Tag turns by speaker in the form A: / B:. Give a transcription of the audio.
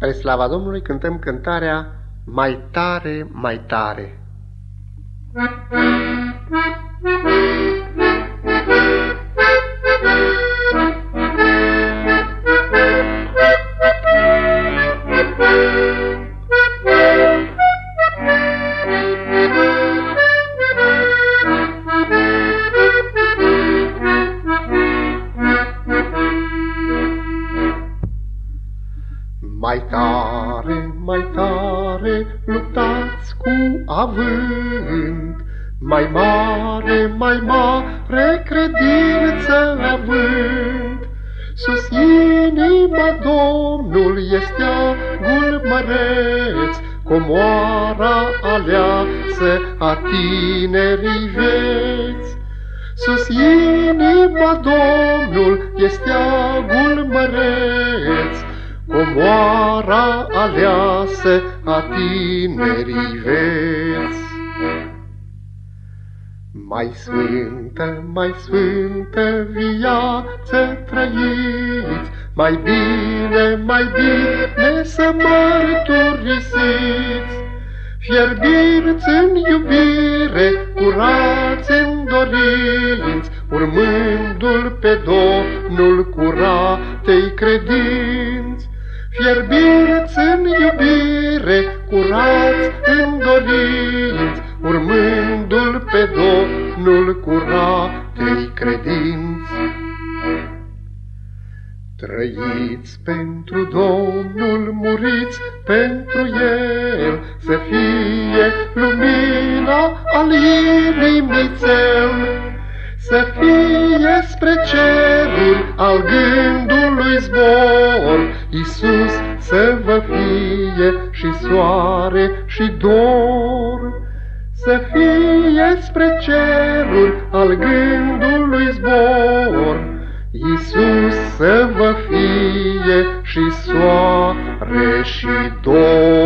A: Spre slava Domnului cântăm cântarea Mai tare, mai tare. Mai tare, mai tare, luptați cu avânt, Mai mare, mai mare, credință avânt. Sus inima Domnul este agul măreț, Comoara aleasă a tinerii veți. Sus inima Domnul este agul măreț, comoara aleasă a tinerii veți. Mai sfântă, mai sfântă viață trăiți, Mai bine, mai bine să mărturisiți, Fierbirți în iubire, curați în dorinți, Urmându-l pe Domnul curatei credinți. Fierbiți în iubire, curați în dorinți, Urmându-l pe Domnul curatei credinți. Trăiți pentru Domnul, muriți pentru El, Să fie lumina al inimii Să fie spre ceruri al gândului zbor, Iisus să vă fie și soare și dor. Să fie spre ceruri al gândului zbor, Iisus să vă fie și soare și dor.